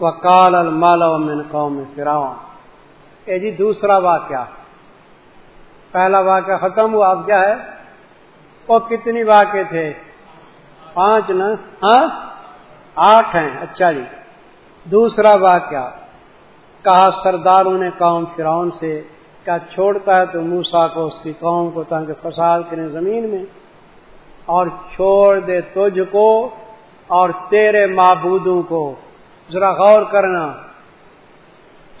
وکال المال من قوم فراؤن اے جی دوسرا واقعہ۔ پہلا واقعہ ختم ہوا، اب کیا ہے؟ وہ کتنی واقع تھے؟ پانچ نا ہاں؟ آٹھ ہیں اچھا جی۔ دوسرا واقعہ۔ کہا، سرداروں نے قوم فراؤن سے، کیا چھوڑتا ہے تو موسا کو، اس کی قوم کو تاکہ فساد کریں زمین میں؟ اور چھوڑ دے تجھ کو اور تیرے معبودوں کو۔ ذرا غور کرنا۔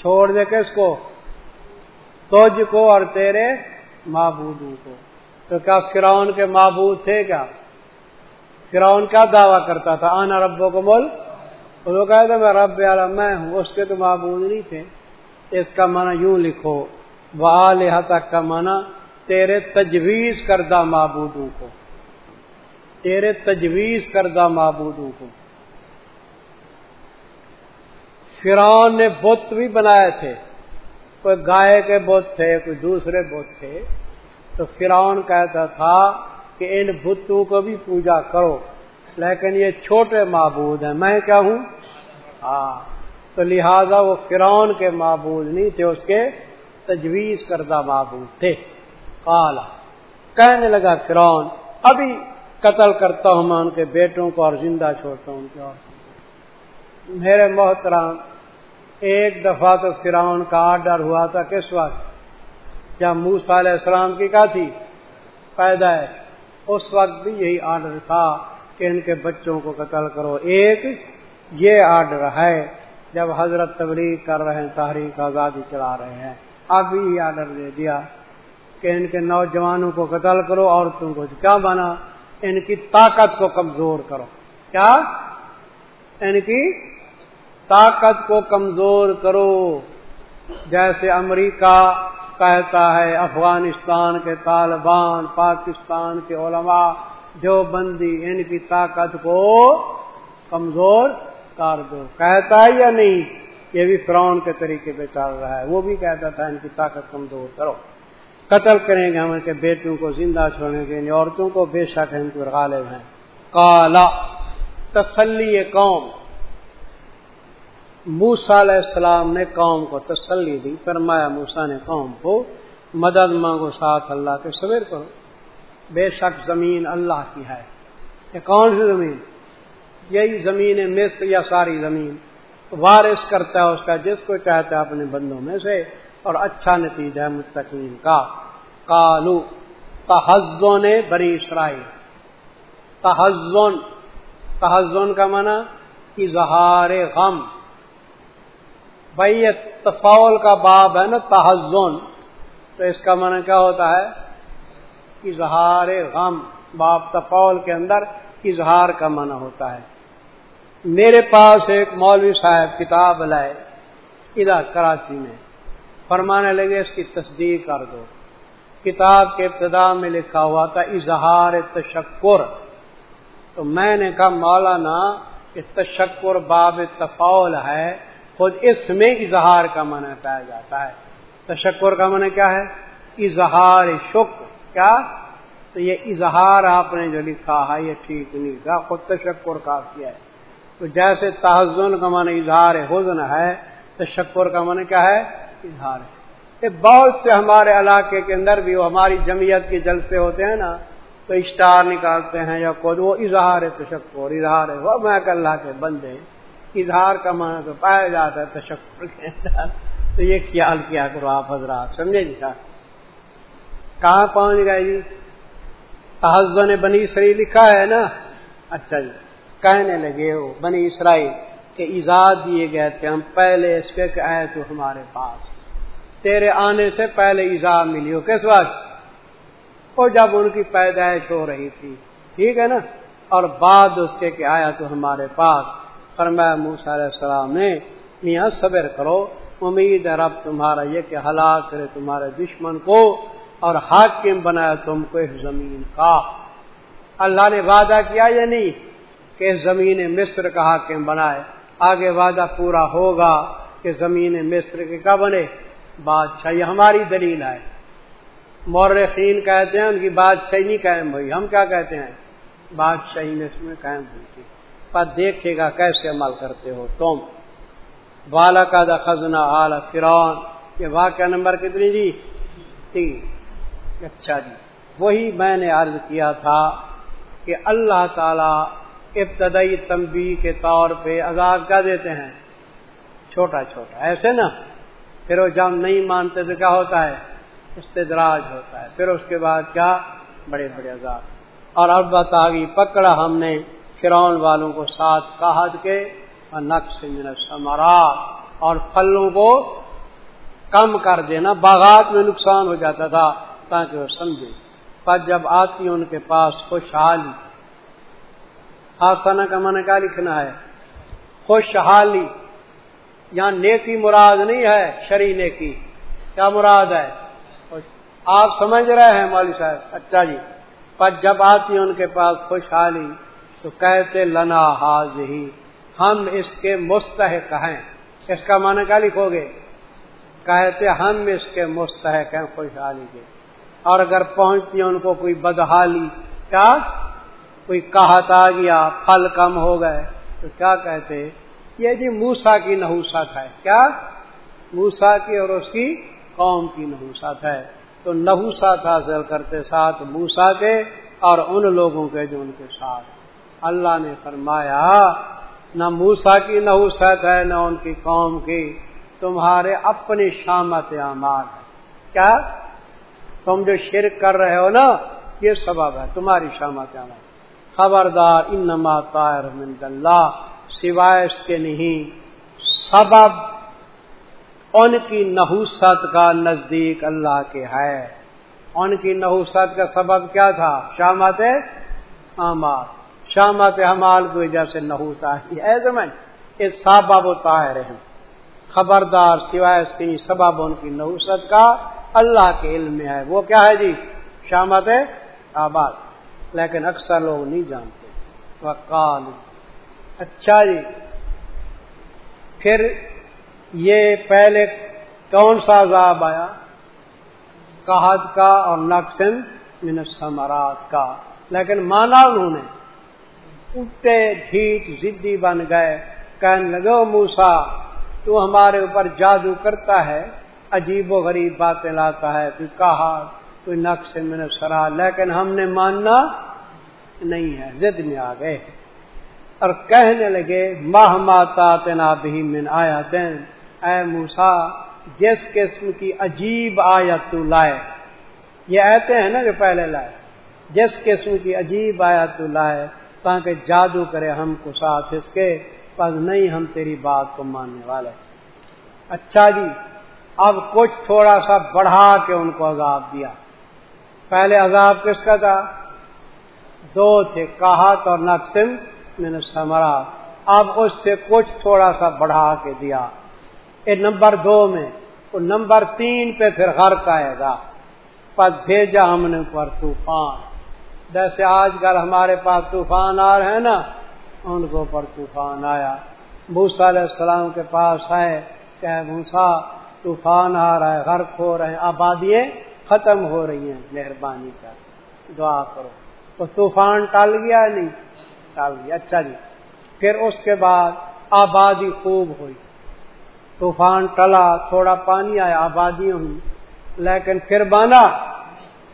چھوڑ دے کس کو؟ تجھ کو اور تیرے معبودوں کو۔ تو کیا فرعون کے معبود تھے کیا؟ فرعون کیا دعویٰ کرتا تھا؟ آنا ربوں کو بول وہ کہتا میں رب عالم میں ہوں، اس کے تو معبود نہیں تھے۔ اس کا معنی یوں لکھو وہ تک کا معنی تیرے تجویز کردہ معبودوں کو۔ تیرے تجویز کردہ معبودوں کو۔ فرعون نے بت بھی بنائے تھے۔ کوئی گائے کے بت تھے، کوئی دوسرے بت تھے۔ تو فرعون کہتا تھا کہ ان بتوں کو بھی پوجا کرو، لیکن یہ چھوٹے معبود ہیں۔ میں کیا ہوں؟ ہاں تو لہذا وہ فرعون کے معبود نہیں تھے، اس کے تجویز کردہ معبود تھے۔ کالا کہنے لگا فرعون، ابھی قتل کرتا ہوں میں ان کے بیٹوں کو اور زندہ چھوڑتا ہوں ان کے اور۔ میرے محترام ایک دفعہ تو فرعون کا آرڈر ہوا تھا کس وقت؟ جب موسا علیہ السلام کی کیا تھی، پیدا ہے۔ اس وقت بھی یہی آرڈر تھا کہ ان کے بچوں کو قتل کرو۔ ایک یہ آرڈر ہے، جب حضرت تبلیغ کر رہے ہیں، تحریک آزادی چلا رہے ہیں۔ اب یہ آرڈر دے دیا کہ ان کے نوجوانوں کو قتل کرو، عورتوں کو کیا بنا۔ ان کی طاقت کو کمزور کرو۔ کیا؟ ان کی طاقت کو کمزور کرو۔ جیسے امریکہ کہتا ہے، افغانستان کے طالبان، پاکستان کے علماء جو بندی ان کی طاقت کو کمزور کر دو۔ کہتا ہے یا نہیں؟ یہ بھی فرعون کے طریقے پہ چل رہا ہے۔ وہ بھی کہتا تھا ان کی طاقت کمزور کرو۔ قتل کریں گے ہم ان کے بیٹوں کو، زندہ چھوڑیں گے۔ ان عورتوں کو بے شک ان کو غالب ہیں۔ کالا تسلی قوم۔ موسا علیہ السلام نے قوم کو تسلی دی، فرمایا موسا نے قوم کو مدد مانگو، ساتھ اللہ کے سویر کرو۔ بے شک زمین اللہ کی ہے۔ یہ کون سی زمین؟ یہی زمین مصر یا ساری زمین۔ وارث کرتا ہے اس کا، جس کو چاہتا ہے اپنے بندوں میں سے۔ اور اچھا نتیجہ ہے مستقین کا۔ کالو تحزوں نے بری اسرائیل۔ تحزن تحزن کا منع اظہار غم۔ بھائی یہ تفول کا باب ہے نا، تحزن۔ تو اس کا معنی کیا ہوتا ہے؟ اظہار غم۔ باب تفول کے اندر اظہار کا معنی ہوتا ہے۔ میرے پاس ایک مولوی صاحب کتاب لائے ادھر کراچی میں۔ فرمانے لگے، اس کی تصدیق کر دو۔ کتاب کے ابتدا میں لکھا ہوا تھا، اظہار تشکر۔ تو میں نے کہا، مولانا کہ تشکر باب تفول ہے۔ خود اس میں اظہار کا منع پایا جاتا ہے۔ تشکر کا منع کیا ہے؟ اظہار شکر۔ کیا؟ تو یہ اظہار آپ نے جو لکھا ہے، یہ ٹھیک نہیں تھا۔ خود تشکر کا کیا ہے۔ تو جیسے تحزن کا من اظہار حزن ہے، تشکر کا من کیا ہے؟ اظہار۔ یہ بہت سے ہمارے علاقے کے اندر بھی وہ ہماری جمعیت کے جلسے ہوتے ہیں نا، تو اشتہار نکالتے ہیں یا خود وہ اظہار تشکر، اظہار۔ ہے وہ میں اللہ کے بندے اظہار کا معنی تو پایا جاتا ہے، تشکر کے اندر۔ تو یہ خیال کیا کرو آپ حضرات، سمجھے جی سر کہاں پہنچ گئے جی؟ تحزن بنی اسرائی لکھا ہے نا؟ اچھا جی کہنے لگے ہو بنی اسرائیل کہ ایجاد دیے گئے تھے ہم پہلے اس کے کہ آئے تو ہمارے پاس۔ تیرے آنے سے پہلے ایجاد ملی ہو، کس وقت؟ وہ جب ان کی پیدائش ہو رہی تھی، ٹھیک ہے نا؟ اور بعد اس کے کہ آیا تو ہمارے پاس۔ فرمایا موسا علیہ السلام نے، میاں صبر کرو، امید ہے رب تمہارا یہ کہ ہلاک کرے تمہارے دشمن کو اور حاکم بنایا تم کو اس زمین کا۔ اللہ نے وعدہ کیا یا نہیں؟ کہ زمین مصر کا حاکم بنائے۔ آگے وعدہ پورا ہوگا کہ زمین مصر کے کا بنے؟ بادشاہ یہ ہماری دلیل ہے۔ مورخین کہتے ہیں، ان کی بادشاہی نہیں قائم ہوئی۔ ہم کیا کہتے ہیں؟ بادشاہی مصر میں قائم ہوئی تھی۔ پر دیکھے گا کیسے عمل کرتے ہو تم۔ بالا کا دا خزنہ اعلی فرون یہ واقعہ نمبر کتنی جی؟ تین۔ اچھا جی۔ وہی میں نے عرض کیا تھا کہ اللہ تعالی ابتدائی تنبی کے طور پہ عذاب کیا دیتے ہیں؟ چھوٹا چھوٹا۔ ایسے نا؟ پھر وہ جب نہیں مانتے تو کیا ہوتا ہے؟ استدراج ہوتا ہے۔ پھر اس کے بعد کیا؟ بڑے بڑے عذاب۔ اور اب بتا پکڑا ہم نے فرون والوں کو ساتھ کہد کے اور نقش سمرا اور پھلوں کو کم کر دینا، باغات میں نقصان ہو جاتا تھا تاکہ وہ سمجھے۔ پر جب آتی ان کے پاس خوشحالی۔ آسانہ کا من کیا لکھنا ہے؟ خوشحالی۔ یہاں نیکی مراد نہیں ہے شری نیکی۔ کیا مراد ہے؟ آپ سمجھ رہے ہیں مولوی صاحب؟ اچھا جی۔ پر جب آتی ان کے پاس خوشحالی تو کہتے لنا حاض ہی ہم اس کے مستحق ہیں۔ اس کا معنی کیا لکھو گے؟ کہتے ہم اس کے مستحق ہیں، خوشحالی کے۔ اور اگر پہنچتی ان کو کوئی بدحالی، کیا؟ کوئی کہت آ گیا، پھل کم ہو گئے، تو کیا کہتے؟ یہ جی موسا کی نحوست ہے۔ کیا؟ موسا کی اور اس کی قوم کی نحوست ہے۔ تو نحوست حاصل کرتے ساتھ موسا کے اور ان لوگوں کے جو ان کے ساتھ۔ اللہ نے فرمایا، نہ موسا کی نحوست ہے، نہ ان کی قوم کی، تمہارے اپنی شامت اعمال ہے کیا؟ تم جو شرک کر رہے ہو نا، یہ سبب ہے، تمہاری شامت اعمال۔ خبردار ان نما من اللہ سوائے اس کے نہیں، سبب ان کی نحوست کا نزدیک اللہ کے ہے۔ ان کی نحوست کا سبب کیا تھا؟ شامت امال شامت حمال کی وجہ سے نحوس آئی ہے۔ زمین اس سبب و طاہر ہیں۔ خبردار سوائے اس کی سبب ان کی نحوست کا اللہ کے علم میں ہے۔ وہ کیا ہے جی؟ شامت آباد۔ لیکن اکثر لوگ نہیں جانتے۔ وقال اچھا جی۔ پھر یہ پہلے کون سا عذاب آیا؟ کہد کا اور نقصن من سمرات کا۔ لیکن مانا انہوں نے اٹھتے ڈھیٹ ضدی بن گئے۔ کہنے لگو موسا تو ہمارے اوپر جادو کرتا ہے، عجیب و غریب باتیں لاتا ہے، کوئی کہا، کوئی نقش میں نے سرا لیکن ہم نے ماننا نہیں ہے، زد میں آ گئے۔ اور کہنے لگے، ماہ ماتا تنا بھی من آیا دین اے موسا جس قسم کی عجیب آیت تو لائے۔ یہ ایتے ہیں نا جو پہلے لائے۔ جس قسم کی عجیب آیت تو لائے۔ تاکہ جادو کرے ہم کو ساتھ اس کے پس نہیں ہم تیری بات کو ماننے والے۔ اچھا جی اب کچھ تھوڑا سا بڑھا کے ان کو عذاب دیا۔ پہلے عذاب کس کا تھا؟ دو تھے کہات اور نقصم میں نے سمرا اب اس سے کچھ تھوڑا سا بڑھا کے دیا۔ یہ نمبر دو میں وہ نمبر تین پہ پھر غرق آئے گا۔ پس بھیجا ہم نے پر طوفان۔ جیسے آج کل ہمارے پاس طوفان آ رہے ہیں نا، ان کو پر طوفان آیا۔ بھوسا علیہ السلام کے پاس ہے کہ بھوسا طوفان آ رہا ہے، غرق ہو رہے ہیں، آبادیاں ختم ہو رہی ہیں، مہربانی کر، دعا کرو۔ تو طوفان ٹال گیا نہیں؟ ٹال گیا۔ اچھا جی۔ پھر اس کے بعد آبادی خوب ہوئی۔ طوفان ٹلا، تھوڑا پانی آیا، آبادی ہوئی، لیکن پھر مانا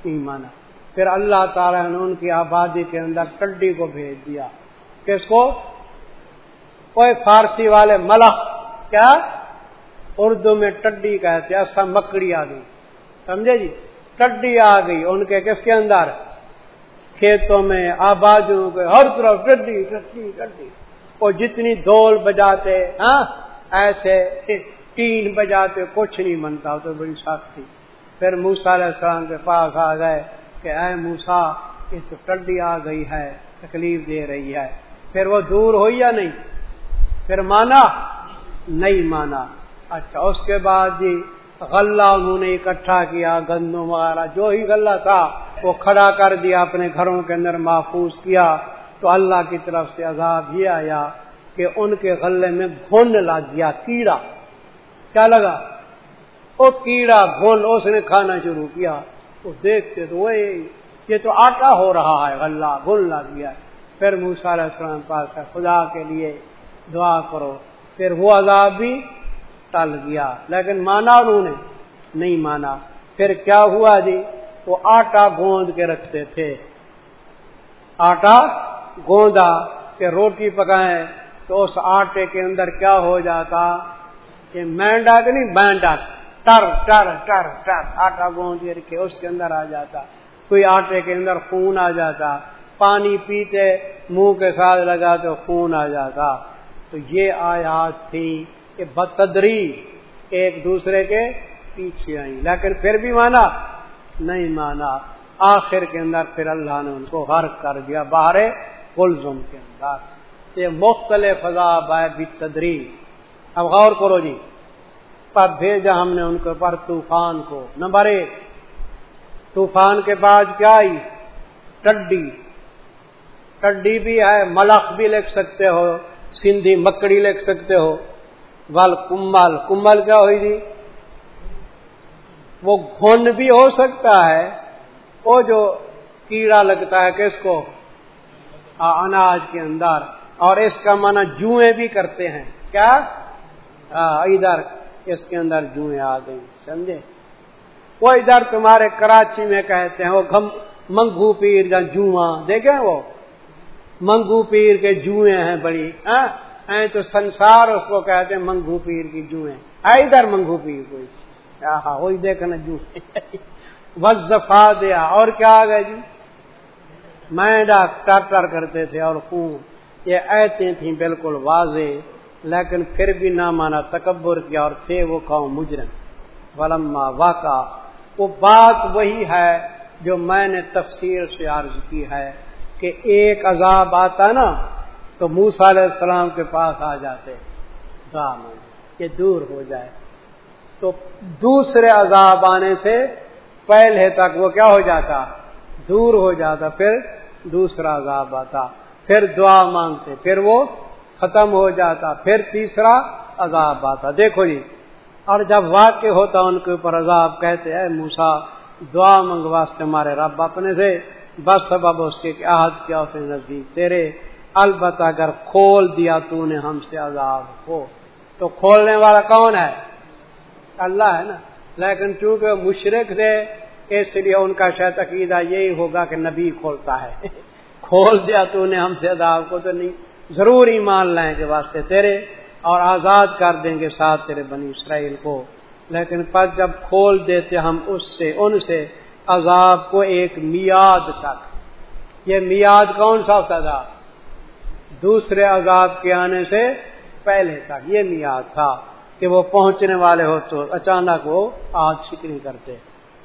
نہیں مانا پھر اللہ تعالیٰ نے ان کی آبادی کے اندر ٹڈی کو بھیج دیا کس کو؟ کوئی فارسی والے ملح کیا؟ اردو میں ٹڈی کہتے ایسا مکڑی آ گئی۔ سمجھے جی؟ ٹڈی آ گئی۔ ان کے کس کے اندر؟ کھیتوں میں، آبادیوں کے، ہر طرف ٹڈی ٹڈی ٹڈی۔ وہ جتنی دول بجاتے ہاں؟ ایسے تین بجاتے، کچھ نہیں منتا تو بڑی سخت تھی۔ پھر موسا علیہ السلام کے پاس آ گئے۔ کہ اے موسا یہ تو ٹڈی آ گئی ہے، تکلیف دے رہی ہے۔ پھر وہ دور ہوئی یا نہیں؟ پھر مانا؟ نہیں مانا۔ اچھا اس کے بعد جی غلہ انہوں نے اکٹھا کیا، گندم وغیرہ، جو ہی غلہ تھا، وہ کھڑا کر دیا، اپنے گھروں کے اندر محفوظ کیا۔ تو اللہ کی طرف سے عذاب یہ آیا کہ ان کے غلے میں گھن لگ گیا، کیڑا۔ کیا لگا؟ وہ کیڑا گھن، اس نے کھانا شروع کیا۔ وہ دیکھتے تو وہ یہ تو آٹا ہو رہا ہے، غلہ گھن لگ گیا۔ پھر موسا علیہ السلام پاس ہے، خدا کے لیے دعا کرو۔ پھر وہ عذاب بھی ٹل گیا۔ لیکن مانا انہوں نے؟ نہیں مانا۔ پھر کیا ہوا جی؟ وہ آٹا گوند کے رکھتے تھے۔ آٹا گوندا کہ روٹی پکائیں تو اس آٹے کے اندر کیا ہو جاتا؟ کہ مینڈا کہ نہیں، بینڈا۔ ٹر ٹر ٹر ٹر، آٹا گوند کے اس کے اندر آ جاتا، کوئی آٹے کے اندر خون آ جاتا، پانی پیتے، منہ کے ساتھ لگا تو خون آ جاتا۔ تو یہ آیات تھی کہ بتدری ایک دوسرے کے پیچھے آئی لیکن پھر بھی مانا، نہیں مانا۔ آخر کے اندر پھر اللہ نے ان کو غرق کر دیا باہر کلزم کے اندر۔ یہ مختلف عذاب ہے بتدری اب غور کرو جی پر بھیجا ہم نے ان کے پر طوفان کو۔ نمبر ایک، طوفان کے بعد کیا آئی؟ ٹڈی۔ ٹڈی بھی ہے، ملخ بھی لکھ سکتے ہو، سندھی مکڑی لکھ سکتے ہو۔ ول کمل کمل کیا ہوئی جی وہ گھن بھی ہو سکتا ہے، وہ جو کیڑا لگتا ہے، کس کو؟ اناج کے اندر۔ اور اس کا معنی جوئیں بھی کرتے ہیں۔ کیا؟ ادھر۔ اس کے اندر جوئیں آ گئی سمجھے؟ وہ ادھر تمہارے کراچی میں کہتے ہیں، وہ منگو پیر یا جواں دیکھیں وہ؟ منگو پیر کے جوئیں ہیں بڑی ہاں؟ تو سنسار اس کو کہتے ہیں منگو پیر کی جوئیں۔ ادھر منگو پیر کوئی؟ ہاں وہی دیکھنا جو وزفا دیا، اور کیا آ گئے جی؟ میں ڈاکٹر کرتے تھے اور خون۔ یہ ایتے تھیں بالکل واضح۔ لیکن پھر بھی نہ مانا تکبر کیا اور تھے وہ قوم مجرم۔ ولما واقع، وہ بات وہی ہے جو میں نے تفسیر سے عرض کی ہے کہ ایک عذاب آتا نا تو موسا علیہ السلام کے پاس آ جاتے۔ کہ دور ہو جائے۔ تو دوسرے عذاب آنے سے پہلے تک وہ کیا ہو جاتا؟ دور ہو جاتا۔ پھر دوسرا عذاب آتا۔ پھر دعا مانگتے۔ پھر وہ ختم ہو جاتا، پھر تیسرا عذاب آتا۔ دیکھو جی اور جب واقع ہوتا، ان کے اوپر عذاب کہتے ہیں موسا دعا منگواستے ہمارے رب اپنے سے۔ بس سبب اس کے عہد کیا اسے نزدیک۔ تیرے، البتہ اگر کھول دیا تو نے ہم سے عذاب کو تو کھولنے والا کون ہے؟ اللہ ہے نا۔ لیکن چونکہ مشرق تھے، اس لیے ان کا شاید عقیدہ یہی ہوگا کہ نبی کھولتا ہے۔ کھول دیا تو نے ہم سے عذاب کو تو نہیں۔ ضرور ایمان لائیں گے واسطے تیرے اور آزاد کر دیں گے ساتھ تیرے بنی اسرائیل کو۔ لیکن پس جب کھول دیتے ہم اس سے، ان سے عذاب کو ایک میاد تک۔ یہ میاد کون سا ہوتا تھا؟ دوسرے عذاب کے آنے سے پہلے تک۔ یہ میاد تھا کہ وہ پہنچنے والے ہو تو اچانک وہ آج شکری کرتے۔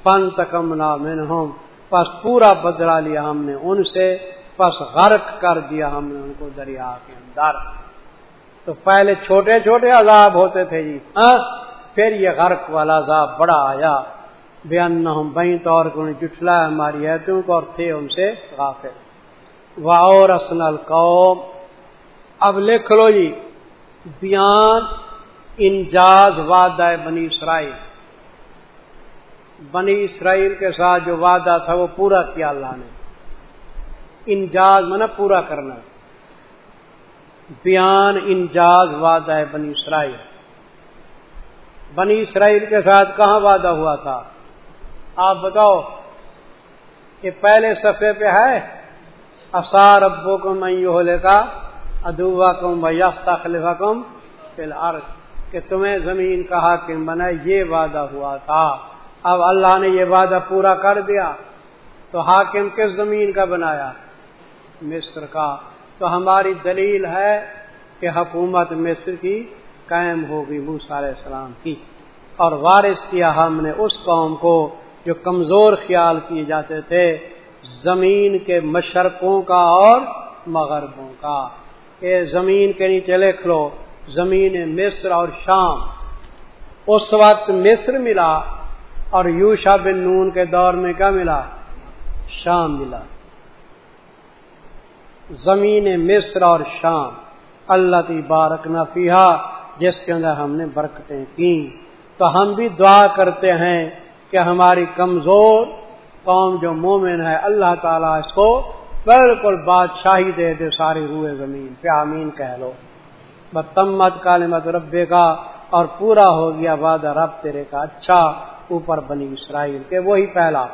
فن تکم نامن ہوں پس پورا بدلا لیا ہم نے ان سے۔ پس غرق کر دیا ہم نے ان کو دریا کے اندر۔ تو پہلے چھوٹے چھوٹے عذاب ہوتے تھے جی ہاں؟ پھر یہ غرق والا عذاب بڑا آیا۔ بیان نہ ہم طور کو جٹلا ہماری ہے تم کو اور تھے ان سے غافل۔ و اور اسنل قوم اب لکھ لو جی بیان انجاز وعدہ بنی اسرائیل۔ بنی اسرائیل کے ساتھ جو وعدہ تھا وہ پورا کیا اللہ نے۔ انجاز منا پورا کرنا بیان انجاز وعدہ ہے بنی اسرائیل۔ بنی اسرائیل کے ساتھ کہاں وعدہ ہوا تھا؟ آپ بتاؤ یہ پہلے صفحے پہ ہے؟ اثار ابو کو میں لے کا ادوا کم بھیا خلیفہ کم فی الحال کہ تمہیں زمین کا حاکم بنا یہ وعدہ ہوا تھا۔ اب اللہ نے یہ وعدہ پورا کر دیا، تو حاکم کس زمین کا بنایا؟ مصر کا۔ تو ہماری دلیل ہے کہ حکومت مصر کی قائم ہوگی موسیٰ علیہ السلام کی۔ اور وارث کیا ہم نے اس قوم کو جو کمزور خیال کیے جاتے تھے، زمین کے مشرقوں کا اور مغربوں کا۔ یہ زمین کے نیچے لکھ لو، زمین مصر اور شام۔ اس وقت مصر ملا اور یوشا بن نون کے دور میں کیا ملا؟ شام ملا۔ زمین مصر اور شام، اللہ کی بارک نفیہ جس کے اندر ہم نے برکتیں کی تو ہم بھی دعا کرتے ہیں کہ ہماری کمزور قوم جو مومن ہے، اللہ تعالیٰ اس کو بالکل بادشاہی دے دے ساری روئے زمین پہ، آمین کہہ لو۔ بتمت کالمت ربے کا اور پورا ہو گیا وعدہ رب تیرے کا۔ اچھا اوپر بنی اسرائیل کے وہی پہلا۔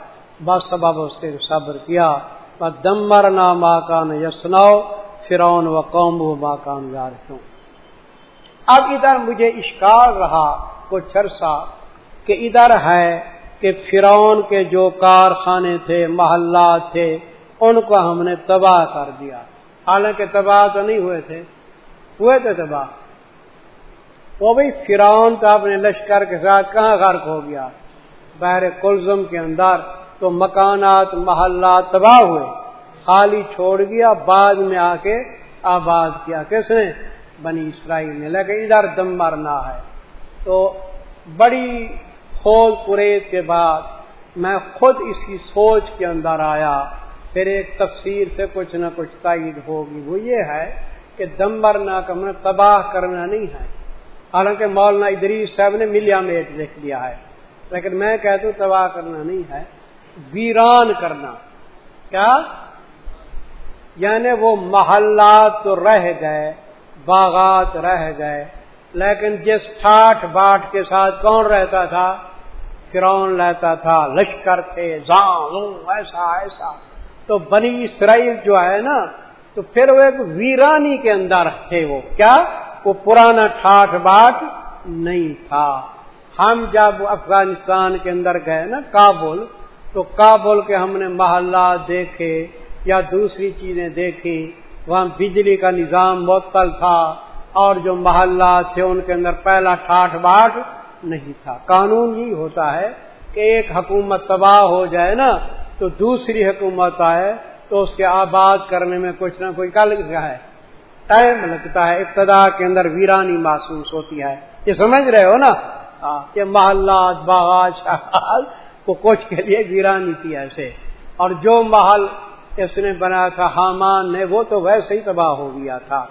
بس سبب اس کے صبر کیا۔ دمر نہ ماکان یسناؤ فرعون و قوم و ماکان یار اب ادھر مجھے اشکال رہا کچھ عرصہ کہ ادھر ہے کہ فرعون کے جو کارخانے تھے، محلات تھے، ان کو ہم نے تباہ کر دیا۔ حالانکہ تباہ تو نہیں ہوئے تھے ہوئے تھے تباہ۔ وہ بھی فرعون کا اپنے لشکر کے ساتھ کہاں غرق ہو گیا؟ بحر کلزم کے اندر۔ تو مکانات، محلات تباہ ہوئے۔ خالی چھوڑ گیا، بعد میں آ کے آباد کیا۔ کس نے بنی اسرائیل نے لیکن ادھر دم مرنا ہے۔ تو بڑی کھول پریت کے بعد میں خود اسی سوچ کے اندر آیا۔ پھر ایک تفسیر سے کچھ نہ کچھ تائید ہوگی۔ وہ یہ ہے کہ دم مرنا کا میں تباہ کرنا نہیں ہے۔ حالانکہ مولانا ادریس صاحب نے ملیا میٹ لکھ دیا ہے۔ لیکن میں کہتا ہوں تباہ کرنا نہیں ہے۔ ویران کرنا۔ کیا؟ یعنی وہ محلات تو رہ گئے، باغات رہ گئے، لیکن جس ٹھاٹ باٹ کے ساتھ کون رہتا تھا؟ فرون رہتا تھا، لشکر تھے، جان ایسا ایسا۔ تو بنی اسرائیل جو ہے نا، تو پھر وہ ایک ویرانی کے اندر تھے وہ۔ کیا؟ وہ پرانا ٹھاٹ باٹ نہیں تھا۔ ہم جب افغانستان کے اندر گئے نا، کابل تو کابل کے ہم نے محلات دیکھے یا دوسری چیزیں دیکھی، وہاں بجلی کا نظام معطل تھا اور جو محلات تھے ان کے اندر پہلا ٹھاٹ باٹ نہیں تھا۔ قانون یہ ہوتا ہے کہ ایک حکومت تباہ ہو جائے نا، تو دوسری حکومت آئے تو اس کے آباد کرنے میں کچھ نہ کوئی کل ہے۔ ٹائم لگتا ہے، ابتدا کے اندر ویرانی محسوس ہوتی ہے۔ یہ سمجھ رہے ہو نا؟ ہاں، کہ محلات باغات اچھا کو کچھ کے لیے ویرانی تھی ایسے اور جو محل اس نے بنایا تھا، حامان نے، وہ تو ویسے ہی تباہ ہو گیا تھا۔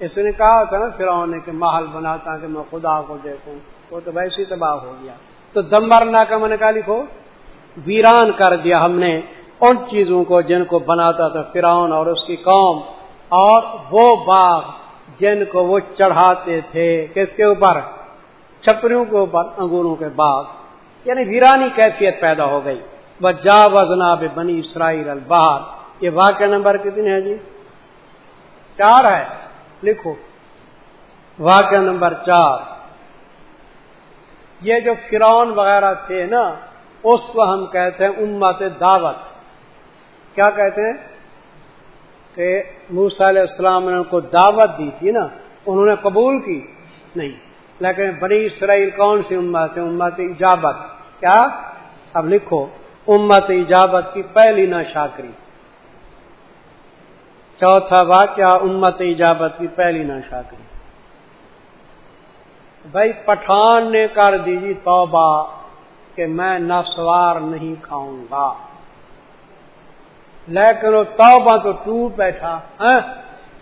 اس نے کہا تھا نا پھر کہ محل بناتا کہ میں خدا کو دیکھوں۔ وہ تو ویسے ہی تباہ ہو گیا۔ تو دمبرنا کا میں نے کہا، لکھو، ویران کر دیا ہم نے ان چیزوں کو جن کو بناتا تھا فرعون اور اس کی قوم۔ اور وہ باغ جن کو وہ چڑھاتے تھے، کس کے اوپر؟ چھپریوں کے اوپر، انگوروں کے باغ۔ یعنی ویرانی کیفیت پیدا ہو گئی۔ وہ جا وزنا بنی اسرائیل البار یہ واقعہ نمبر کتنے ہیں جی؟ چار ہے۔ لکھو۔ واقعہ نمبر چار۔ یہ جو فرعون وغیرہ تھے نا، اس کو ہم کہتے ہیں امت دعوت۔ کیا کہتے ہیں؟ کہ موسا علیہ السلام نے ان کو دعوت دی تھی نا، انہوں نے قبول کی۔ نہیں۔ لیکن بنی اسرائیل کون سی امت ہے؟ امت اجابت۔ کیا؟ اب لکھو۔ امت اجابت کی پہلی نا شاکری چوتھا واقعہ، امت ایجابت کی پہلی نا شاکری بھائی پٹھان نے کر دیجی توبہ کہ میں نسوار نہیں کھاؤں گا۔ لیکن وہ توبہ تو ٹوٹ بیٹھا ہاں؟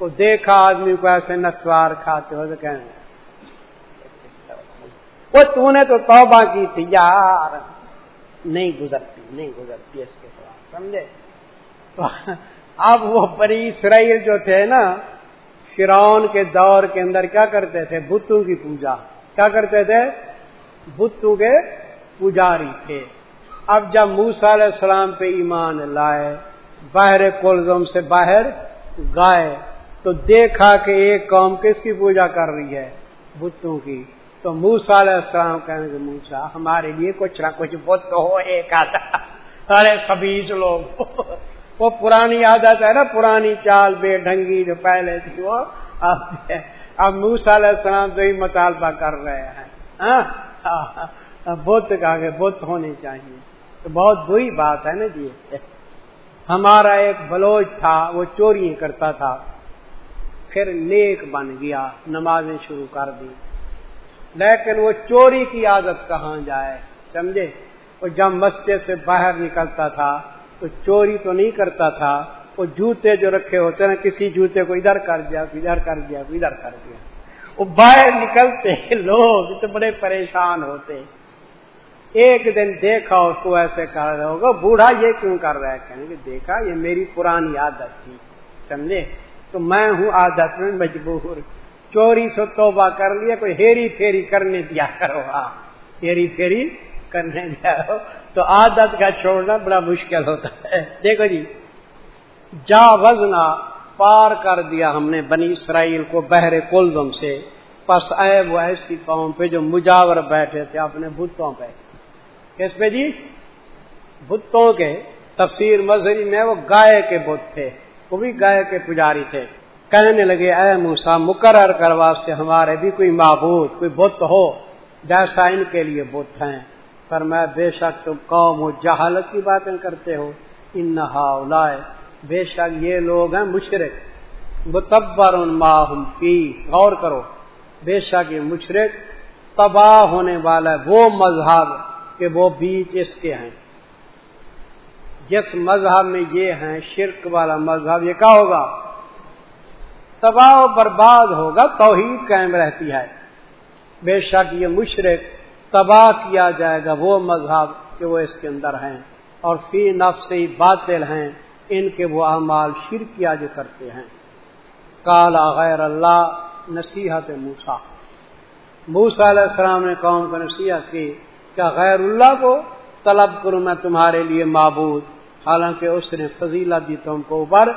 وہ دیکھا آدمی کو ایسے نسوار کھاتے ہو تو کہنے وہ تو نے تو توبہ کی تھی، یار۔ نہیں گزرتی نہیں گزرتی اس کے خلاف، سمجھے؟ اب وہ بڑی اسرائیل جو تھے نا، فرعون کے دور کے اندر کیا کرتے تھے؟ بتوں کی پوجا۔ کیا کرتے تھے؟ بتوں کے پجاری تھے۔ اب جب موسا علیہ السلام پہ ایمان لائے، باہر کولزم سے باہر گائے، تو دیکھا کہ ایک قوم کس کی پوجا کر رہی ہے؟ بتوں کی۔ تو موسا علیہ السلام کہنے کہ موسا ہمارے لیے کچھ نہ کچھ بت ہو ایک آتا ارے خبیز لوگ. وہ پرانی عادت ہے نا، پرانی چال بے ڈھنگی جو پہلے تھی وہ. اب موسا علیہ السلام تو ہی مطالبہ کر رہے ہیں. ہاں؟ بت کا کہ بت ہونی چاہیے. تو بہت بری بات ہے نا جی. ہمارا ایک بلوچ تھا، وہ چوری کرتا تھا. پھر نیک بن گیا، نمازیں شروع کر دی لیکن وہ چوری کی عادت کہاں جائے؟ سمجھے؟ وہ جب مسجد سے باہر نکلتا تھا، تو چوری تو نہیں کرتا تھا، وہ جوتے جو رکھے ہوتے نا کسی جوتے کو ادھر کر دیا ادھر کر دیا ادھر کر دیا۔ وہ باہر نکلتے لوگ تو بڑے پریشان ہوتے۔ ایک دن دیکھا، اس کو ایسے کر رہا ہوگا، بوڑھا یہ کیوں کر رہا ہے؟ کہیں گے دیکھا، یہ میری پرانی عادت تھی، سمجھے؟ تو میں ہوں عادت میں مجبور۔ چوری سے توبہ کر لیا، کوئی ہیری پھیری کرنے دیا کرو ہاں۔ ہیری پھیری کرنے دیا کرو۔ تو عادت کا چھوڑنا بڑا مشکل ہوتا ہے۔ دیکھو جی جا وزنا پار کر دیا ہم نے بنی اسرائیل کو بحر کلدم سے۔ پس آئے وہ ایسی قوم پہ جو مجاور بیٹھے تھے، اپنے بتوں پہ۔ کس پہ جی؟ بتوں کے۔ تفسیر مذہبی میں وہ گائے کے بت تھے۔ وہ بھی گائے کے پجاری تھے۔ کہنے لگے، اے موسا مقرر کر واسطے ہمارے بھی کوئی معبود، کوئی بت ہو، جیسا ان کے لیے بت ہیں۔ پر میں بے شک تم قوم ہو جہالت کی باتیں کرتے ہو۔ ان نہا بے شک یہ لوگ ہیں مشرق متبر ان ماہم کی غور کرو۔ بے شک یہ مشرق تباہ ہونے والا ہے، وہ مذہب کہ وہ بیچ اس کے ہیں۔ جس مذہب میں یہ ہیں، شرک والا مذہب، یہ کیا ہوگا؟ تباہ و برباد ہوگا، توحید قائم رہتی ہے۔ بے شک یہ مشرق تباہ کیا جائے گا، وہ مذہب کہ وہ اس کے اندر ہیں۔ اور فی نفسی باطل ہیں، ان کے وہ اعمال شرکیا جو کرتے ہیں۔ کالا غیر اللہ، نصیحت موسا موسا علیہ السلام نے قوم کو نصیحت کی کیا غیر اللہ کو طلب کروں، میں تمہارے لیے معبود۔ حالانکہ اس نے فضیلت دی تم کو اوپر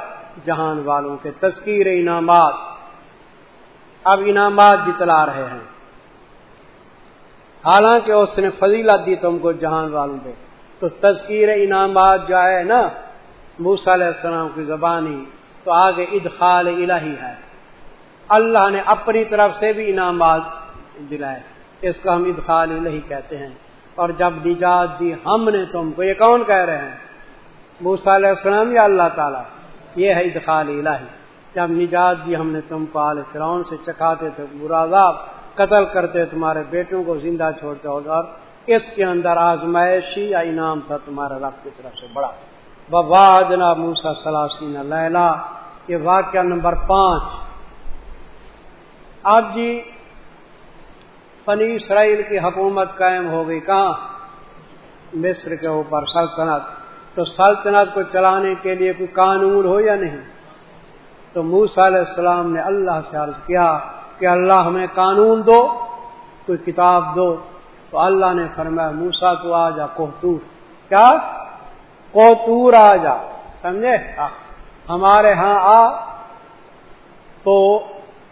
جہان والوں کے تذکیر انعامات۔ اب انعامات جتلا رہے ہیں۔ حالانکہ اس نے فضیلت دی تم کو جہان والوں پہ۔ تو تذکیر انعامات جو ہے نا موسا علیہ السلام کی زبانی، تو آگے ادخال الہی ہے۔ اللہ نے اپنی طرف سے بھی انعامات دلائے۔ اس کو ہم ادخال الہی کہتے ہیں۔ اور جب نجات دی ہم نے تم کو، یہ کون کہہ رہے ہیں؟ موسا علیہ السلام یا اللہ تعالیٰ؟ یہ ہے ادخال الہی۔ جب نجات دی ہم نے تم کو آل فرعون سے چکھاتے تھے برا عذاب، قتل کرتے، تمہارے بیٹوں کو زندہ چھوڑتے اور اس کے اندر آزمائشی یا انعام تھا تمہارے رب کی طرف سے بڑا۔ بادنا موسا سلاسین لیلا۔ یہ واقعہ نمبر پانچ۔ اب جی فنی اسرائیل کی حکومت قائم ہو گئی کہاں؟ مصر کے اوپر سلطنت۔ تو سلطنت کو چلانے کے لیے کوئی قانون ہو یا نہیں؟ تو موسا علیہ السلام نے اللہ سے عرض کیا کہ اللہ ہمیں قانون دو، کوئی کتاب دو۔ تو اللہ نے فرمایا موسا تو آ جا کوتور کیا؟ کوتور آ جا۔ سمجھے؟ ہاں۔ ہمارے ہاں آ، تو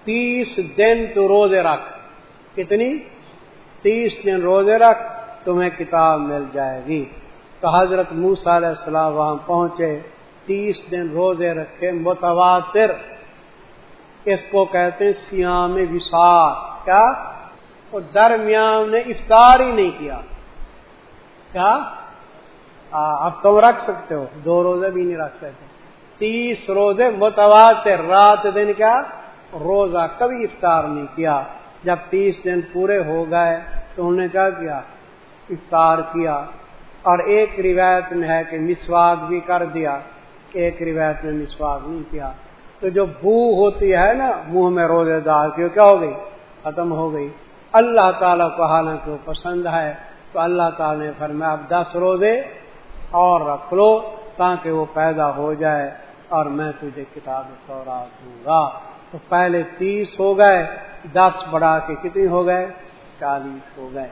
تیس دن تو روزے رکھ۔ کتنی؟ تیس دن روزے رکھ، تمہیں کتاب مل جائے گی۔ تو حضرت موسا علیہ السلام وہاں پہنچے، تیس دن روزے رکھے، متواتر۔ اس کو کہتے ہیں سیام وسار کیا؟ درمیان نے افطار ہی نہیں کیا۔ کیا؟ ہاں، اب تم رکھ سکتے ہو۔ دو روزے بھی نہیں رکھ سکتے۔ تیس روزے متواتر۔ رات دن کیا؟ روزہ کبھی افطار نہیں کیا۔ جب تیس دن پورے ہو گئے تو انہوں نے کیا کیا؟ افطار کیا۔ اور ایک روایت میں ہے کہ مسواک بھی کر دیا، ایک روایت میں مسواک نہیں کیا۔ تو جو بو ہوتی ہے نا، منہ میں روزے دار کی کیا ہو گئی؟ ختم ہو گئی۔ اللہ تعالیٰ کو حالانکہ وہ پسند ہے، تو اللہ تعالیٰ نے فرمایا، اب دس روزے اور رکھ لو تاکہ وہ پیدا ہو جائے اور میں تجھے کتاب سورا دوں گا۔ تو پہلے تیس ہو گئے، دس بڑھا کے کتنی ہو گئے؟ چالیس ہو گئے۔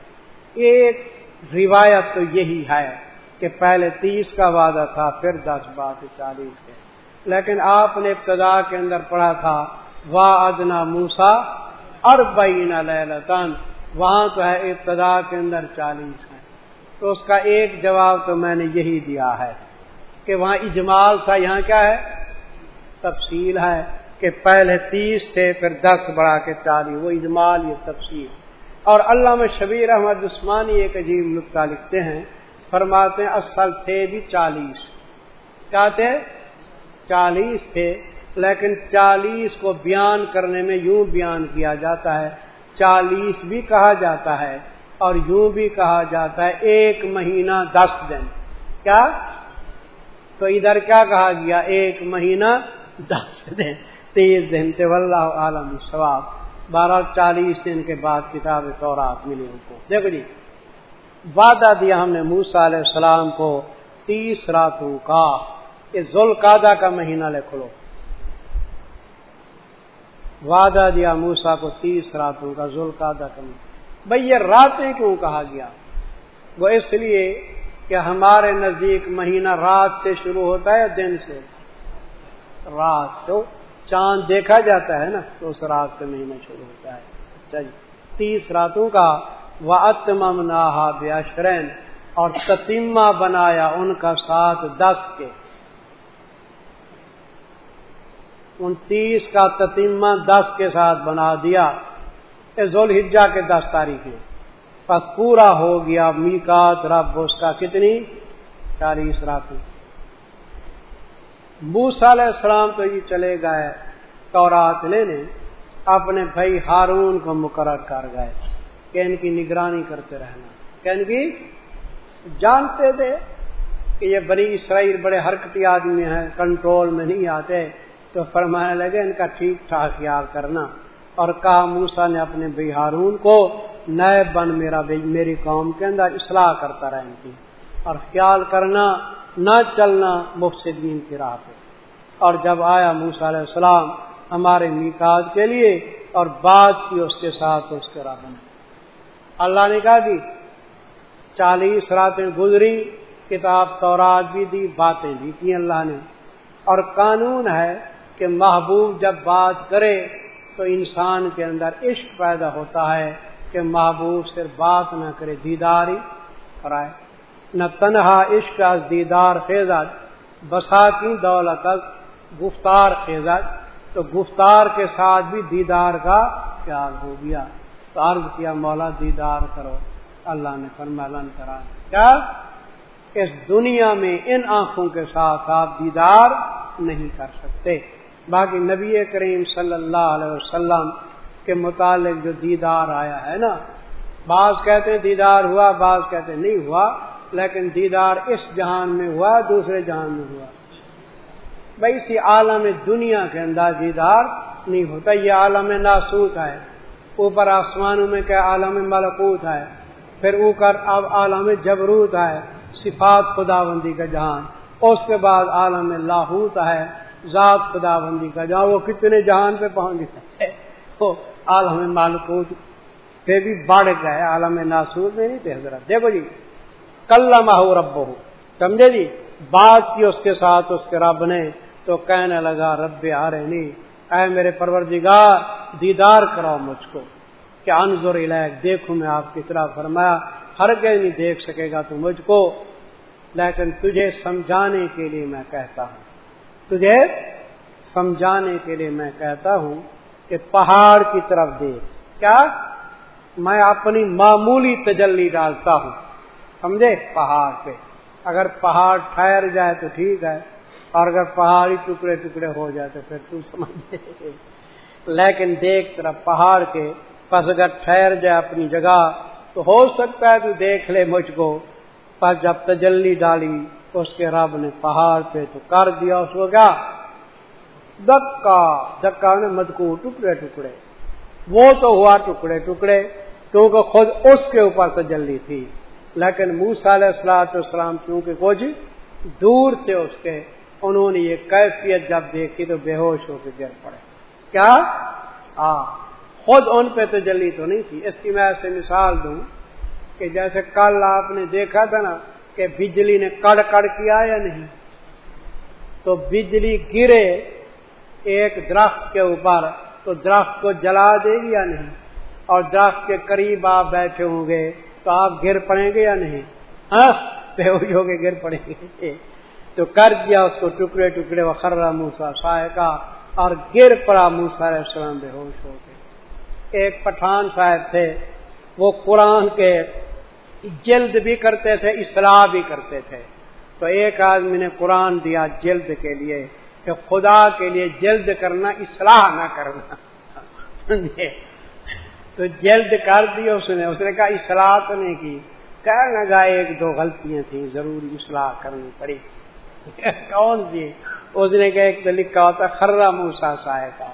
ایک روایت تو یہی ہے کہ پہلے تیس کا وعدہ تھا، پھر دس بات چالیس کے۔ لیکن آپ نے ابتدا کے اندر پڑھا تھا وا ادنا موسا اور بین لطن وہاں تو ہے ابتدا کے اندر چالیس ہے۔ تو اس کا ایک جواب تو میں نے یہی دیا ہے کہ وہاں اجمال تھا، یہاں کیا ہے؟ تفصیل ہے کہ پہلے تیس تھے، پھر دس بڑھا کے چالیس۔ وہ اجمال یہ تفصیل۔ اور علامہ شبیر احمد عثمانی ایک عجیب نقطہ لکھتے ہیں، فرماتے ہیں، اصل تھے بھی چالیس۔ کیا تھے؟ چالیس تھے۔ لیکن چالیس کو بیان کرنے میں یوں بیان کیا جاتا ہے، چالیس بھی کہا جاتا ہے اور یوں بھی کہا جاتا ہے، ایک مہینہ دس دن۔ کیا؟ تو ادھر کیا کہا گیا؟ ایک مہینہ دس دن۔ تیس دن تے واللہ عالم ثواب بارہ چالیس دن کے بعد کتاب تورات ملی ان کو۔ دیکھو جی وعدہ دیا ہم نے موسا علیہ السلام کو تیس راتوں کا یہ ذوالقادہ کا مہینہ لکھ لو وعدہ دیا موسا کو تیس راتوں کا ذل کا کرنا بھائی یہ راتیں کیوں کہا گیا؟ وہ اس لیے کہ ہمارے نزدیک مہینہ رات سے شروع ہوتا ہے دن سے؟ رات تو چاند دیکھا جاتا ہے نا، تو اس رات سے مہینہ شروع ہوتا ہے۔ اچھا جی تیس راتوں کا وہ اتمم نہا بیاشرین اور تتیمہ بنایا ان کا ساتھ دس کے۔ انتیس کا تتیمہ دس کے ساتھ بنا دیا۔ ذوالحجا کے دس تاریخ میں بس پورا ہو گیا میکات رب اس کا کتنی؟ چالیس راتیں بوسا علیہ السلام تو یہ چلے گئے، تورات لینے، اپنے بھائی ہارون کو مقرر کر گئے، کہ ان کی نگرانی کرتے رہنا۔ کہ ان کی جانتے تھے کہ یہ بڑی اسرائیل بڑے حرکتی آدمی ہیں، کنٹرول میں نہیں آتے، تو فرمانے لگے ان کا ٹھیک ٹھاک خیال کرنا۔ اور کہا موسا نے اپنے بھائی ہارون کو، نئے بن میرا میری قوم کے اندر اصلاح کرتا رہے کی۔ اور خیال کرنا، نہ چلنا مفصدین کی راہ پہ۔ اور جب آیا موسا علیہ السلام ہمارے میکاج کے لیے اور بات کی اس کے ساتھ اس کے راہ اللہ نے کہا کہ چالیس راتیں گزری، کتاب تورات بھی دی، باتیں بھی کی اللہ نے۔ اور قانون ہے کہ محبوب جب بات کرے تو انسان کے اندر عشق پیدا ہوتا ہے کہ محبوب صرف بات نہ کرے دیدار ہی کرائے۔ نہ تنہا عشق از دیدار خیزت بسا کی دولت گفتار خیزت تو گفتار کے ساتھ بھی دیدار کا خیال ہو گیا۔ تو عرض کیا، مولا دیدار کرو۔ اللہ نے فرمالن کرا کیا؟ اس دنیا میں ان آنکھوں کے ساتھ آپ دیدار نہیں کر سکتے۔ باقی نبی کریم صلی اللہ علیہ وسلم کے متعلق جو دیدار آیا ہے نا، بعض کہتے ہیں دیدار ہوا، بعض کہتے ہیں نہیں ہوا۔ لیکن دیدار اس جہان میں ہوا، دوسرے جہان میں ہوا۔ بھائی، اسی عالم دنیا کے اندر دیدار نہیں ہوتا، یہ عالم ناسوت ہے۔ اوپر آسمانوں میں کیا عالم ملکوت ہے، پھر اوپر اب عالم جبروت ہے، صفات خدا بندی کا جہان۔ اس کے بعد عالم لاہوت ہے، ذات خدا بندی کا جہاں وہ کتنے جہان پہ پہنچ گئے وہ عالم مالکوت سے بھی بڑھ گئے عالم ناسور میں نہیں تھے، حضرت۔ دیکھو جی کل ماہو رب ہو سمجھے جی؟ بات کی اس کے ساتھ اس کے رب نے تو کہنے لگا، رب آ رہے نہیں اے میرے پروردگار، دیدار کراؤ مجھ کو۔ کہ انضر علیک دیکھوں میں آپ کی طرح فرمایا ہر کہ نہیں دیکھ سکے گا تو مجھ کو، لیکن تجھے سمجھانے کے لیے میں کہتا ہوں۔ تجھے سمجھانے کے لیے میں کہتا ہوں کہ پہاڑ کی طرف دیکھ۔ کیا؟ میں اپنی معمولی تجلی ڈالتا ہوں۔ سمجھے؟ پہاڑ پہ۔ اگر پہاڑ ٹھہر جائے تو ٹھیک ہے، اور اگر پہاڑی ٹکڑے ٹکڑے ہو جائے تو پھر تم سمجھ لیکن دیکھ طرف پہاڑ کے پس اگر ٹھہر جائے اپنی جگہ، تو ہو سکتا ہے تو دیکھ لے مجھ کو۔ پس جب تجلی ڈالی، اس کے رب نے پہاڑ پہ تو کر دیا۔ اس کو کیا؟ دکا۔ دکا نے مدکو ٹکڑے ٹکڑے۔ وہ تو ہوا ٹکڑے ٹکڑے، کیونکہ خود اس کے اوپر تجلی تھی۔ لیکن موسا علیہ السلاۃ السلام کیونکہ کچھ دور تھے اس کے، انہوں نے یہ کیفیت جب دیکھی تو بے ہوش ہو کے گر پڑے۔ کیا؟ ہاں خود ان پہ تجلی تو نہیں تھی۔ اس کی میں ایسے مثال دوں کہ جیسے کل آپ نے دیکھا تھا نا کہ بجلی نے کڑ کڑ کیا یا نہیں؟ تو بجلی گرے ایک درخت کے اوپر، تو درخت کو جلا دے گی یا نہیں؟ اور درخت کے قریب آپ بیٹھے ہوں گے تو آپ گر پڑیں گے یا نہیں؟ ہاں ہو کے گر پڑیں گے۔ تو کر دیا اس کو ٹکڑے ٹکڑے وہ خرا موسا سائے کا اور گر پڑا موسا علیہ السلام بے ہوش ہو کے۔ ایک پٹھان صاحب تھے، وہ قرآن کے جلد بھی کرتے تھے، اصلاح بھی کرتے تھے۔ تو ایک آدمی نے قرآن دیا جلد کے لیے کہ خدا کے لیے جلد کرنا، اصلاح نہ کرنا۔ تو جلد کر دی اس نے اس نے کہا اصلاح تو نہیں کی۔ کہنے لگا ایک دو غلطیاں تھیں، ضروری اصلاح کرنی پڑی۔ کون سی اس نے کہا، ایک تو لکھا ہوتا خرا موسا سائے کا۔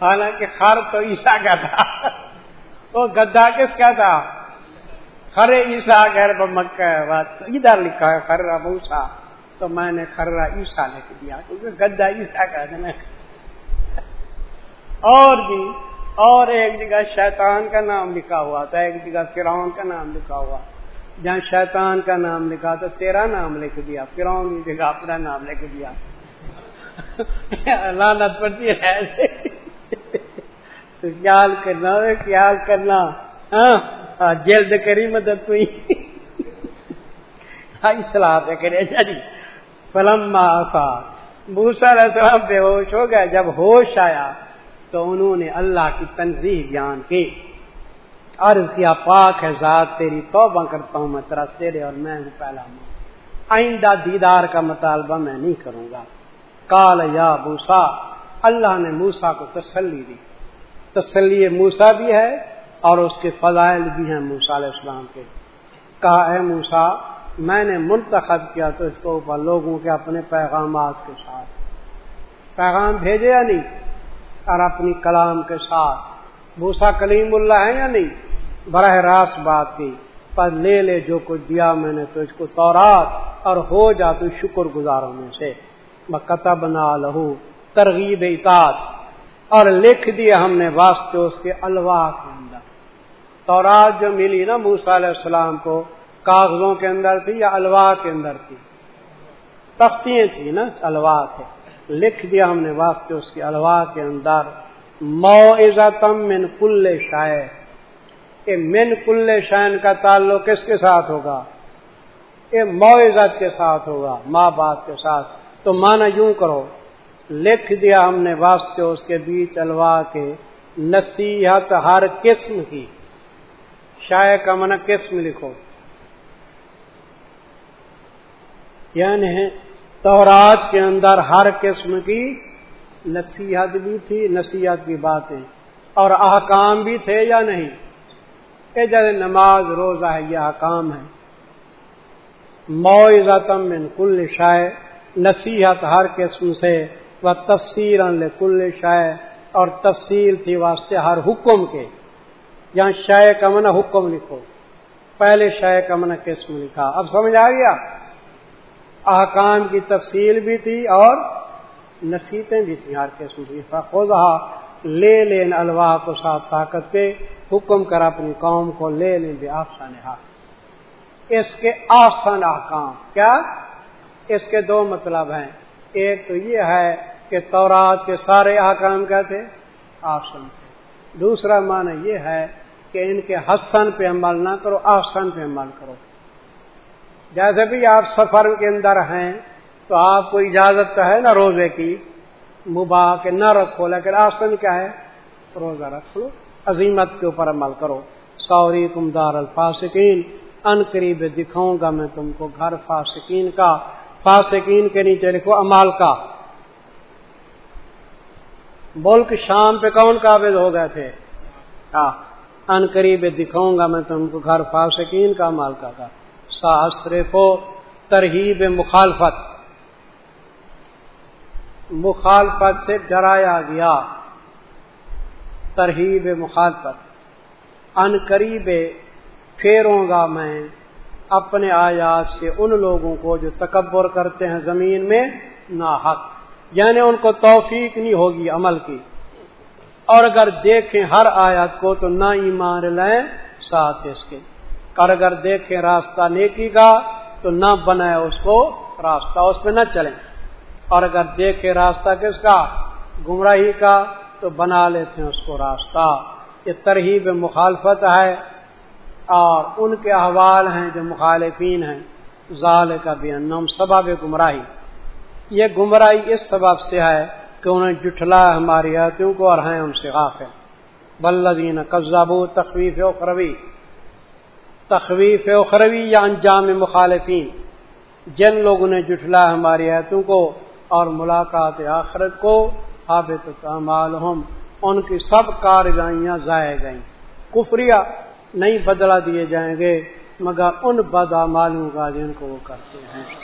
حالانکہ خر تو عیسا کا تھا۔ وہ گدا کس کا تھا؟ خرے عیسا غیر مکہ بات ادھر لکھا ہے خرا موسا تو میں نے خرا عیسا لکھ دیا، کیونکہ گدا عیسا کا تھا اور بھی اور ایک جگہ شیطان کا نام لکھا ہوا تھا، ایک جگہ فرعون کا نام لکھا ہوا۔ جہاں شیطان کا نام لکھا تو تیرا نام لکھ دیا، فرعون کی جگہ اپنا نام لکھ دیا۔ لانت پڑتی ہے خیال کرنا خیال کرنا۔ ہاں جلد کری مدد تو سلاح پہ کرے اچھا جی۔ فلم بوسا علیہ السلام بے ہوش ہو گیا جب ہوش آیا تو انہوں نے اللہ کی تنظیح بیان کی۔ عرض کیا، پاک ہے ذات، تیری توبہ کرتا ہوں میں، تیرا تیرے اور میں ہوں پہلا ماں آئندہ دیدار کا مطالبہ میں نہیں کروں گا۔ کال یا بوسا اللہ نے موسا کو تسلی دی۔ تسلی موسا بھی ہے اور اس کے فضائل بھی ہیں موسا علیہ السلام کے۔ کہا، اے موسا میں نے منتخب کیا تو اس کو اوپر لوگوں کے اپنے پیغامات کے ساتھ۔ پیغام بھیجے یا نہیں؟ اور اپنی کلام کے ساتھ۔ بھوسا کلیم اللہ ہے یا نہیں؟ براہ راست بات کی۔ پر لے لے جو کچھ دیا میں نے تو اس کو تورات اور ہو جا تو شکر گزاروں میں سے۔ میں بنا لہو ترغیب اطاعت۔ اور لکھ دیا ہم نے واسطے اس کے الواح کے اندر۔ تورات جو ملی نا موسا علیہ السلام کو، کاغذوں کے اندر تھی یا الوا کے اندر تھی؟ تختیاں تھی نا الوا کے لکھ دیا ہم نے واسطے اس کی الوا کے اندر موزتم من کل شاعر کہ من کل شائن کا تعلق کس کے ساتھ ہوگا؟ یہ معزت کے ساتھ ہوگا ماں باپ کے ساتھ۔ تو مانا یوں کرو، لکھ دیا ہم نے واسطے اس کے بیچ الوا کے نصیحت ہر قسم کی۔ شاع کا من قسم لکھو۔ یعنی تورات کے اندر ہر قسم کی نصیحت بھی تھی، نصیحت کی باتیں۔ اور احکام بھی تھے یا نہیں؟ کہ جیسے نماز روزہ ہے، یہ احکام ہے معزتم من کل شائع نصیحت ہر قسم سے وہ تفصیل کل شائع اور تفصیل تھی واسطے ہر حکم کے۔ یہاں شائع کا حکم لکھو۔ پہلے شائع کا قسم لکھا۔ اب سمجھ آ گیا؟ احکام کی تفصیل بھی تھی اور نصیحتیں بھی تھیں ہر قسم کی۔ خدا لے لین الواح کو ساتھ طاقت کے حکم کر اپنی قوم کو لے لیں بے آسان ہاں۔ اس کے آسان احکام کیا؟ اس کے دو مطلب ہیں۔ ایک تو یہ ہے کہ تورات کے سارے احکام کیا تھے؟ آسن تھے۔ دوسرا معنی یہ ہے کہ ان کے حسن پہ عمل نہ کرو آسن پہ عمل کرو۔ جیسے بھی آپ سفر کے اندر ہیں، تو آپ کو اجازت تو ہے نا روزے کی۔ مباح کے نہ رکھو، لیکن آسن کیا ہے؟ روزہ رکھ لو عظیمت کے اوپر عمل کرو۔ سوری تم دار الفاسقین ان قریب دکھاؤں گا میں تم کو گھر فاسقین کا۔ فاسقین کے نیچے لکھو امال کا۔ ملک شام پہ کون قابل ہو گئے تھے؟ ہاں ان قریب دکھاؤں گا میں تم کو گھر فاسقین کا امال کا تھا کو ترہیب مخالفت۔ مخالفت سے ڈرایا گیا۔ ترہیب مخالفت۔ ان قریب پھیروں گا میں اپنے آیات سے ان لوگوں کو جو تکبر کرتے ہیں زمین میں نہ حق یعنی ان کو توفیق نہیں ہوگی عمل کی۔ اور اگر دیکھیں ہر آیات کو تو نہ ایمان لیں ساتھ اس کے۔ اور اگر دیکھیں راستہ نیکی کا، تو نہ بنائے اس کو راستہ، اس پہ نہ چلیں۔ اور اگر دیکھیں راستہ کس کا، گمراہی کا، تو بنا لیتے ہیں اس کو راستہ۔ یہ ترہیب مخالفت ہے اور ان کے احوال ہیں جو مخالفین ہیں۔ ظال کا بھی انم سباب گمراہی۔ یہ گمراہی اس سبب سے ہے کہ انہیں جٹھلا ہماری آتوں کو اور ہیں ان سے غافل۔ بلدین قبضابو تخویف و قروی تخویف اخروی یا انجام مخالفین۔ جن لوگوں نے جٹلا ہماری ایتوں کو اور ملاقات آخرت کو حابط ہم ان کی سب کارگائیاں ضائع گئیں۔ کفریہ نہیں بدلا دیے جائیں گے، مگر ان بدعمالوں کا جن کو وہ کرتے ہیں۔